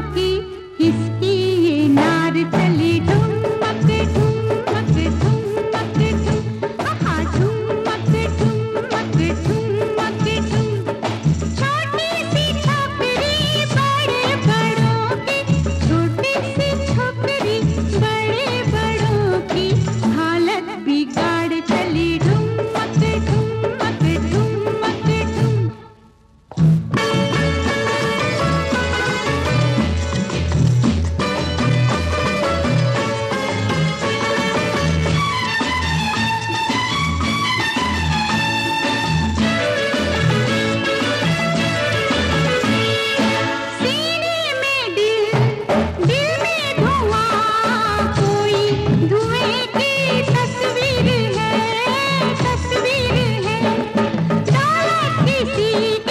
की दी